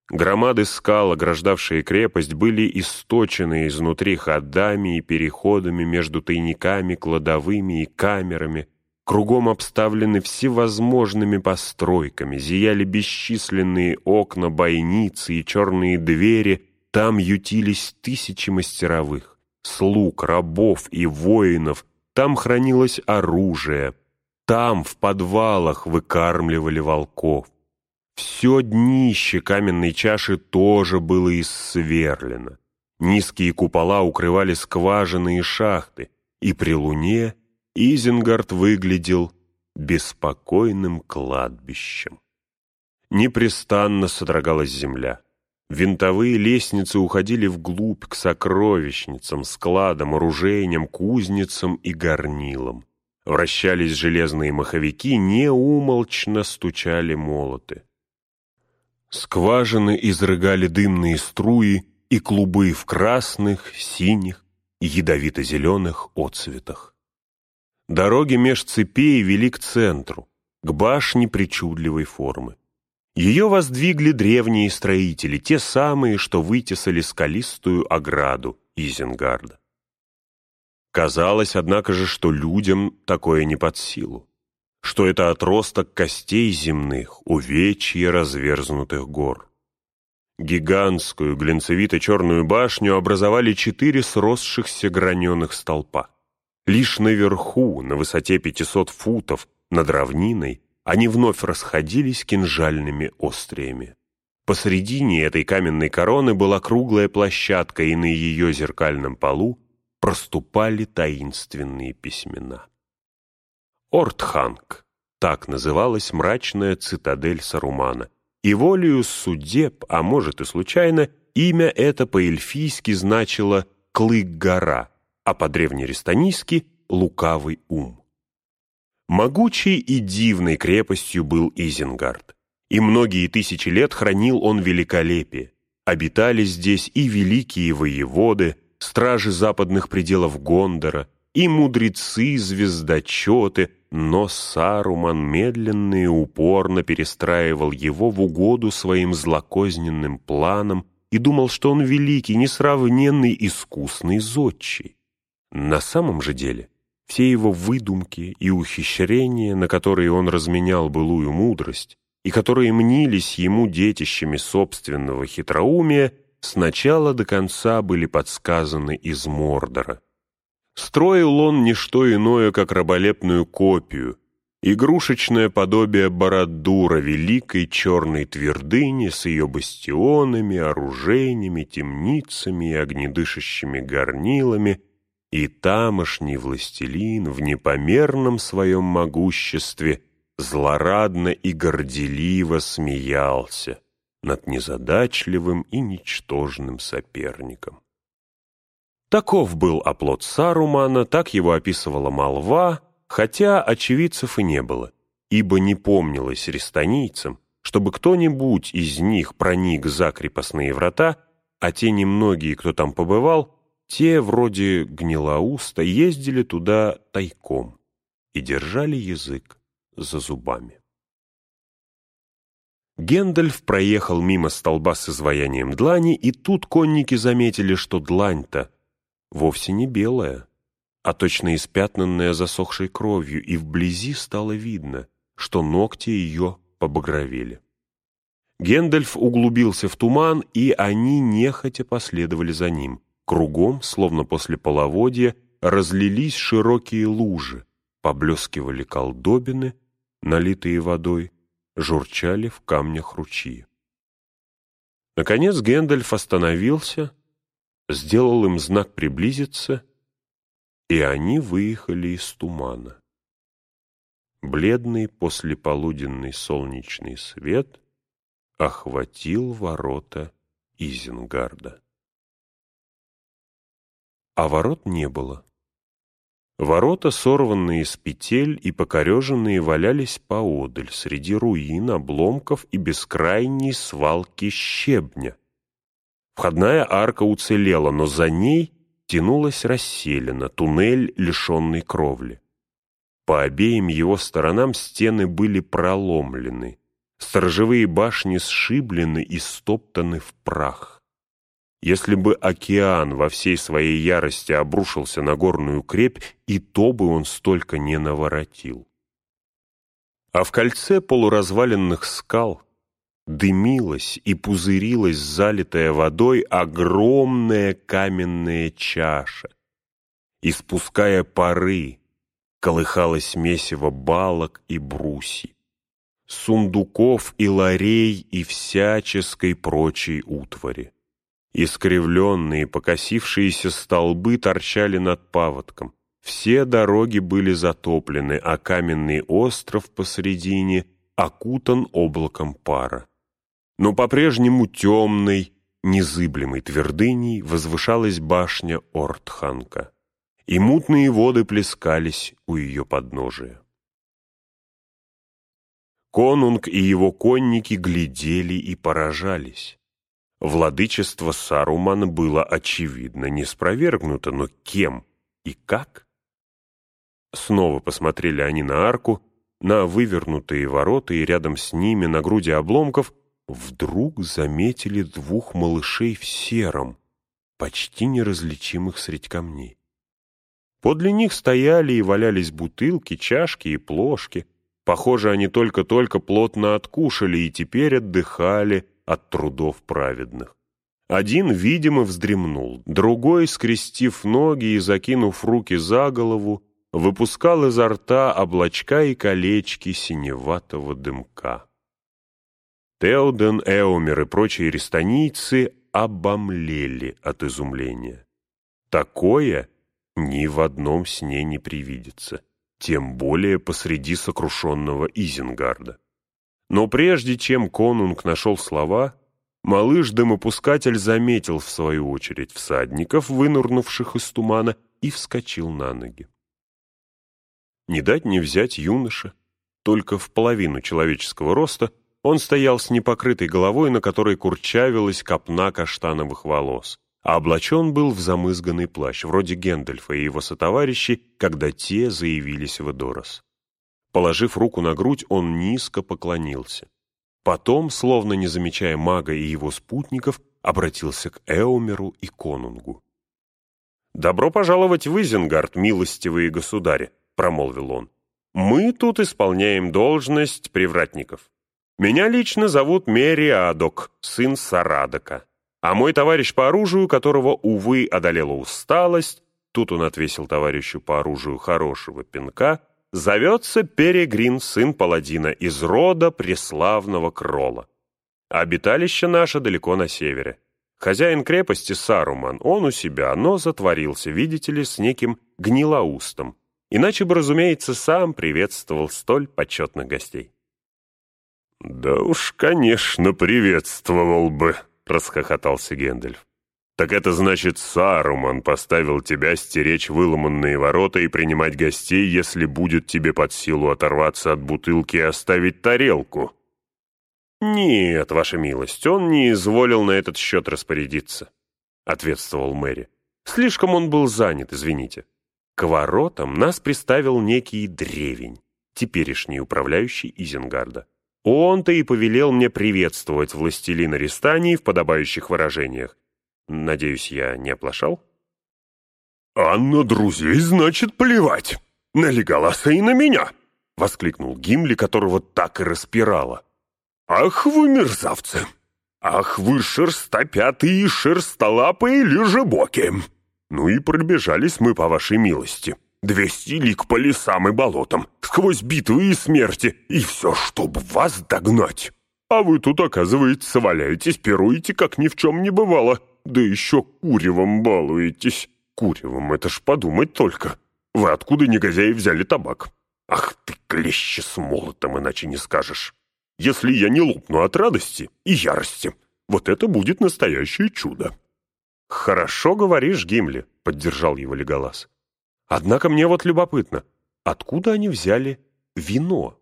Громады скал, ограждавшие крепость, были источены изнутри ходами и переходами между тайниками, кладовыми и камерами, кругом обставлены всевозможными постройками, зияли бесчисленные окна, бойницы и черные двери, там ютились тысячи мастеровых, слуг, рабов и воинов, там хранилось оружие, там в подвалах выкармливали волков. Все днище каменной чаши тоже было исверлено. Низкие купола укрывали скважины и шахты, и при луне Изенгард выглядел беспокойным кладбищем. Непрестанно содрогалась земля. Винтовые лестницы уходили вглубь к сокровищницам, складам, оружейням, кузницам и горнилам. Вращались железные маховики, неумолчно стучали молоты. Скважины изрыгали дымные струи и клубы в красных, синих и ядовито-зеленых отцветах. Дороги меж цепей вели к центру, к башне причудливой формы. Ее воздвигли древние строители, те самые, что вытесали скалистую ограду Изенгарда. Казалось, однако же, что людям такое не под силу что это отросток костей земных, увечья разверзнутых гор. Гигантскую глинцевито-черную башню образовали четыре сросшихся граненых столпа. Лишь наверху, на высоте 500 футов, над равниной, они вновь расходились кинжальными остриями. Посредине этой каменной короны была круглая площадка, и на ее зеркальном полу проступали таинственные письмена. Ортханг, так называлась мрачная цитадель Сарумана. И волею судеб, а может и случайно, имя это по-эльфийски значило «клык-гора», а по-древнерестанийски «лукавый ум». Могучей и дивной крепостью был Изенгард, и многие тысячи лет хранил он великолепие. Обитали здесь и великие воеводы, стражи западных пределов Гондора, и мудрецы-звездочеты, но Саруман медленно и упорно перестраивал его в угоду своим злокозненным планам и думал, что он великий, несравненный, искусный зодчий. На самом же деле все его выдумки и ухищрения, на которые он разменял былую мудрость, и которые мнились ему детищами собственного хитроумия, сначала до конца были подсказаны из Мордора. Строил он не что иное, как раболепную копию, игрушечное подобие Барадура, великой черной твердыни с ее бастионами, оружейными, темницами и огнедышащими горнилами, и тамошний властелин в непомерном своем могуществе злорадно и горделиво смеялся над незадачливым и ничтожным соперником. Таков был оплот Сарумана, так его описывала молва, хотя очевидцев и не было, ибо не помнилось рестанийцам, чтобы кто-нибудь из них проник за крепостные врата, а те немногие, кто там побывал, те, вроде Гнилауста, ездили туда тайком и держали язык за зубами. Гендальф проехал мимо столба с изваянием длани, и тут конники заметили, что длань-то вовсе не белая, а точно испятнанная засохшей кровью, и вблизи стало видно, что ногти ее побагровели. Гендальф углубился в туман, и они нехотя последовали за ним. Кругом, словно после половодья, разлились широкие лужи, поблескивали колдобины, налитые водой, журчали в камнях ручьи. Наконец Гэндальф остановился, сделал им знак приблизиться, и они выехали из тумана. Бледный послеполуденный солнечный свет охватил ворота Изенгарда. А ворот не было. Ворота, сорванные с петель и покореженные, валялись поодаль, среди руин, обломков и бескрайней свалки щебня. Входная арка уцелела, но за ней тянулась расселена, туннель, лишенный кровли. По обеим его сторонам стены были проломлены, сторожевые башни сшиблены и стоптаны в прах. Если бы океан во всей своей ярости обрушился на горную крепь, и то бы он столько не наворотил. А в кольце полуразваленных скал дымилась и пузырилась залитая водой огромная каменная чаша. Испуская пары, колыхалось месиво балок и брусьев, сундуков и ларей и всяческой прочей утвари. Искривленные, покосившиеся столбы торчали над паводком. Все дороги были затоплены, а каменный остров посредине окутан облаком пара. Но по-прежнему темной, незыблемой твердыней возвышалась башня Ортханка, и мутные воды плескались у ее подножия. Конунг и его конники глядели и поражались. Владычество Сарумана было очевидно не спровергнуто, но кем и как? Снова посмотрели они на арку, на вывернутые ворота, и рядом с ними, на груди обломков, вдруг заметили двух малышей в сером, почти неразличимых средь камней. Подле них стояли и валялись бутылки, чашки и плошки. Похоже, они только-только плотно откушали и теперь отдыхали, от трудов праведных. Один, видимо, вздремнул, другой, скрестив ноги и закинув руки за голову, выпускал изо рта облачка и колечки синеватого дымка. Теоден, Эомер и прочие рестонийцы обомлели от изумления. Такое ни в одном сне не привидится. тем более посреди сокрушенного Изенгарда. Но прежде чем конунг нашел слова, малыш-дымопускатель заметил в свою очередь всадников, вынурнувших из тумана, и вскочил на ноги. Не дать не взять юноша, только в половину человеческого роста, он стоял с непокрытой головой, на которой курчавилась копна каштановых волос, а облачен был в замызганный плащ, вроде Гендальфа и его сотоварищей, когда те заявились в Эдорос. Положив руку на грудь, он низко поклонился. Потом, словно не замечая мага и его спутников, обратился к Эомеру и Конунгу. «Добро пожаловать в Изенгард, милостивые государи!» — промолвил он. «Мы тут исполняем должность привратников. Меня лично зовут Мериадок, сын Сарадока. А мой товарищ по оружию, которого, увы, одолела усталость, тут он отвесил товарищу по оружию хорошего пинка — Зовется Перегрин, сын паладина, из рода преславного Крола. Обиталище наше далеко на севере. Хозяин крепости Саруман, он у себя, но затворился, видите ли, с неким гнилоустом. Иначе бы, разумеется, сам приветствовал столь почетных гостей. «Да уж, конечно, приветствовал бы», — расхохотался Гендальф. «Так это значит, Саруман поставил тебя стеречь выломанные ворота и принимать гостей, если будет тебе под силу оторваться от бутылки и оставить тарелку?» «Нет, ваша милость, он не изволил на этот счет распорядиться», — ответствовал Мэри. «Слишком он был занят, извините. К воротам нас приставил некий древень, теперешний управляющий Изенгарда. Он-то и повелел мне приветствовать властелина Рестании в подобающих выражениях, Надеюсь, я не оплошал? «А на друзей, значит, плевать! На Леголаса и на меня!» — воскликнул Гимли, которого так и распирало. «Ах вы мерзавцы! Ах вы шерстопятые и шерстолапые лежебоки! Ну и пробежались мы по вашей милости. Двести лик по лесам и болотам, сквозь битвы и смерти, и все, чтобы вас догнать. А вы тут, оказывается, валяетесь, пируете, как ни в чем не бывало». Да еще куревом балуетесь. Куревом, это ж подумать только. Вы откуда, негодяи, взяли табак? Ах ты, клещи с молотом, иначе не скажешь. Если я не лопну от радости и ярости, вот это будет настоящее чудо. «Хорошо говоришь, Гимли», — поддержал его Леголас. «Однако мне вот любопытно, откуда они взяли вино?»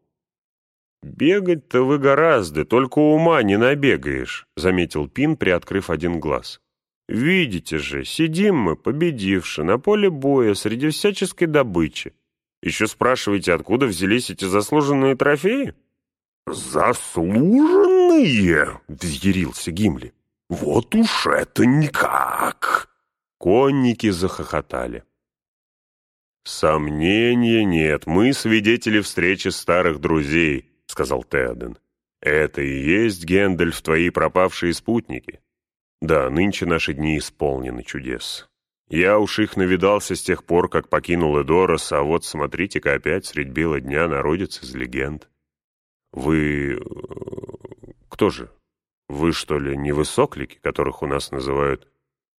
«Бегать-то вы гораздо, только ума не набегаешь», — заметил Пин, приоткрыв один глаз. Видите же, сидим мы, победивши, на поле боя среди всяческой добычи. Еще спрашиваете, откуда взялись эти заслуженные трофеи? «Заслуженные?» — взъярился Гимли. «Вот уж это никак!» Конники захохотали. «Сомнения нет, мы свидетели встречи старых друзей», — сказал Теоден. «Это и есть, Гендальф, твои пропавшие спутники. Да, нынче наши дни исполнены чудес. Я уж их навидался с тех пор, как покинул Эдорос, а вот смотрите-ка опять средь бела дня народец из легенд. Вы... Э, кто же? Вы, что ли, не высоклики, которых у нас называют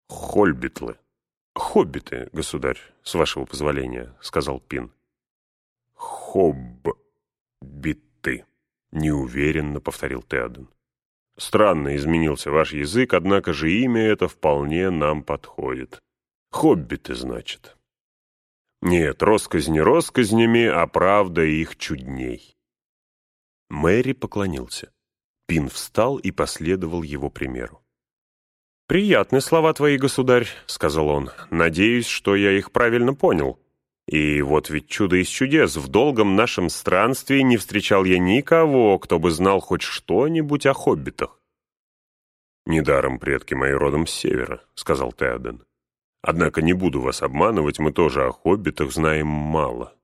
хольбитлы? Хоббиты, государь, с вашего позволения, — сказал Пин. Хоббиты, — неуверенно повторил Теоден. Странно изменился ваш язык, однако же имя это вполне нам подходит. Хоббиты, значит. Нет, росказни росказнями, а правда их чудней. Мэри поклонился. Пин встал и последовал его примеру. «Приятные слова твои, государь», — сказал он. «Надеюсь, что я их правильно понял. И вот ведь чудо из чудес, в долгом нашем странстве не встречал я никого, кто бы знал хоть что-нибудь о хоббитах. «Недаром предки мои родом с севера», — сказал Теоден. «Однако не буду вас обманывать, мы тоже о хоббитах знаем мало.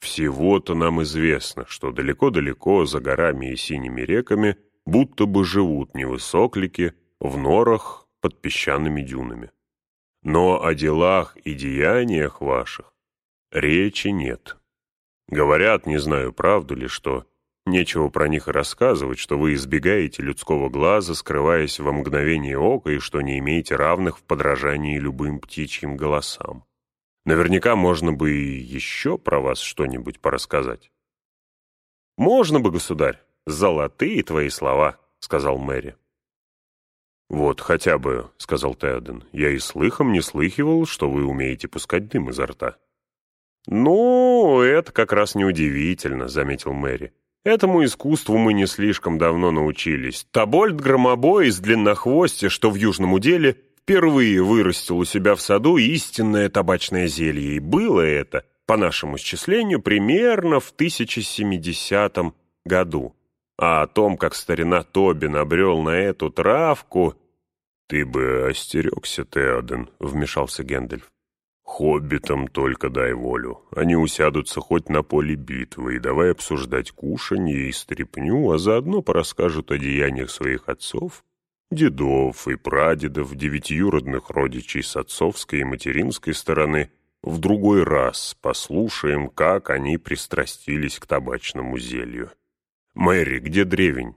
Всего-то нам известно, что далеко-далеко за горами и синими реками будто бы живут невысоклики в норах под песчаными дюнами. Но о делах и деяниях ваших Речи нет. Говорят, не знаю, правду ли, что нечего про них рассказывать, что вы избегаете людского глаза, скрываясь во мгновение ока, и что не имеете равных в подражании любым птичьим голосам. Наверняка можно бы и еще про вас что-нибудь порассказать». «Можно бы, государь, золотые твои слова», — сказал Мэри. «Вот хотя бы», — сказал Теоден, — «я и слыхом не слыхивал, что вы умеете пускать дым изо рта». «Ну, это как раз неудивительно», — заметил Мэри. «Этому искусству мы не слишком давно научились. Табольд Громобой из длиннохвостя, что в южном уделе, впервые вырастил у себя в саду истинное табачное зелье, и было это, по нашему исчислению, примерно в 1070 году. А о том, как старина Тоби набрел на эту травку... — Ты бы остерегся, Теоден, — вмешался Гэндальф. — Хоббитам только дай волю. Они усядутся хоть на поле битвы и давай обсуждать кушанье и стряпню, а заодно порасскажут о деяниях своих отцов, дедов и прадедов, девятиюродных родичей с отцовской и материнской стороны. В другой раз послушаем, как они пристрастились к табачному зелью. «Мэри, где древень?»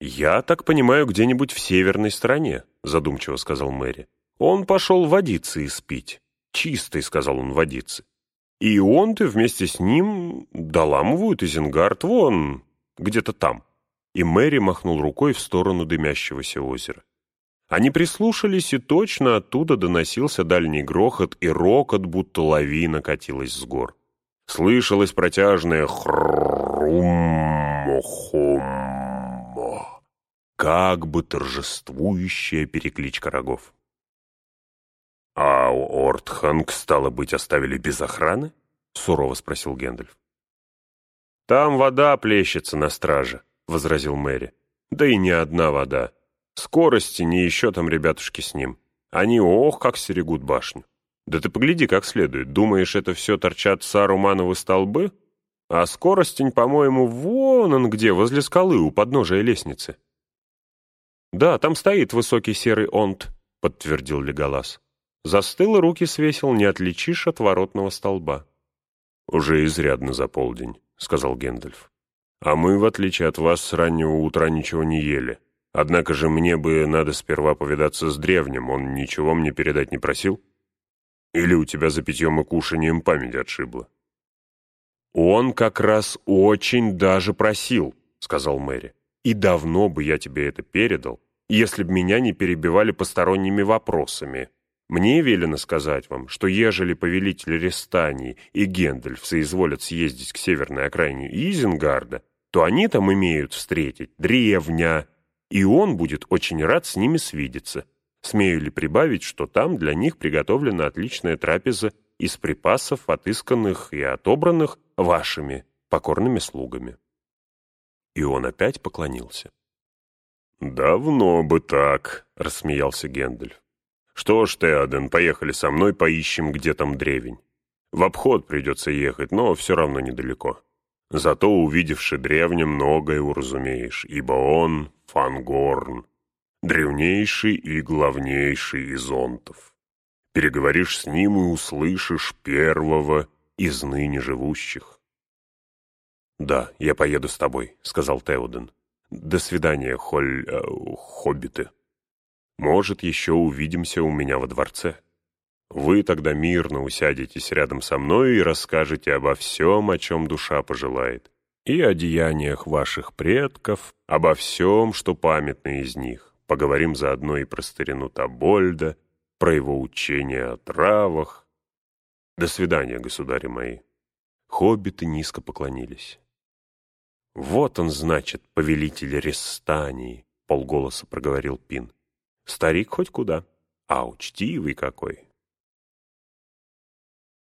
«Я так понимаю, где-нибудь в северной стране», — задумчиво сказал Мэри. «Он пошел водиться и спить. Чистый», — сказал он, — водиться. И он-то вместе с ним доламывают Изенгард вон, где-то там. И Мэри махнул рукой в сторону дымящегося озера. Они прислушались, и точно оттуда доносился дальний грохот, и рокот, будто лавина катилась с гор. Слышалось протяжное хрум Хомма. Как бы торжествующая перекличка рогов. «А Ортханг, стало быть, оставили без охраны?» — сурово спросил Гэндальф. «Там вода плещется на страже», — возразил Мэри. «Да и не одна вода. Скорости не еще там ребятушки с ним. Они ох, как стерегут башню. Да ты погляди как следует. Думаешь, это все торчат Сарумановы столбы?» А скоростень, по-моему, вон он где, возле скалы, у подножия лестницы. «Да, там стоит высокий серый онт», — подтвердил Леголас. Застыл и руки свесил, не отличишь от воротного столба. «Уже изрядно за полдень», — сказал Гендальф. «А мы, в отличие от вас, с раннего утра ничего не ели. Однако же мне бы надо сперва повидаться с древним, он ничего мне передать не просил? Или у тебя за питьем и кушанием память отшибла?» «Он как раз очень даже просил», — сказал Мэри. «И давно бы я тебе это передал, если б меня не перебивали посторонними вопросами. Мне велено сказать вам, что ежели повелитель Рестании и Гендальф соизволят съездить к северной окраине Изенгарда, то они там имеют встретить древня, и он будет очень рад с ними свидеться. Смею ли прибавить, что там для них приготовлена отличная трапеза из припасов, отысканных и отобранных вашими покорными слугами. И он опять поклонился. «Давно бы так», — рассмеялся Гендальф. «Что ж, Теоден, поехали со мной, поищем, где там древень. В обход придется ехать, но все равно недалеко. Зато, увидевши древня, многое уразумеешь, ибо он — Фангорн, древнейший и главнейший из онтов. Переговоришь с ним и услышишь первого из ныне живущих. «Да, я поеду с тобой», — сказал Теоден. «До свидания, холь... Э, хоббиты. Может, еще увидимся у меня во дворце. Вы тогда мирно усядетесь рядом со мной и расскажете обо всем, о чем душа пожелает, и о деяниях ваших предков, обо всем, что памятно из них. Поговорим заодно и про старину Табольда, про его учение о травах. До свидания, государи мои. Хоббиты низко поклонились. «Вот он, значит, повелитель Рестании», — полголоса проговорил Пин. «Старик хоть куда, а учтивый какой».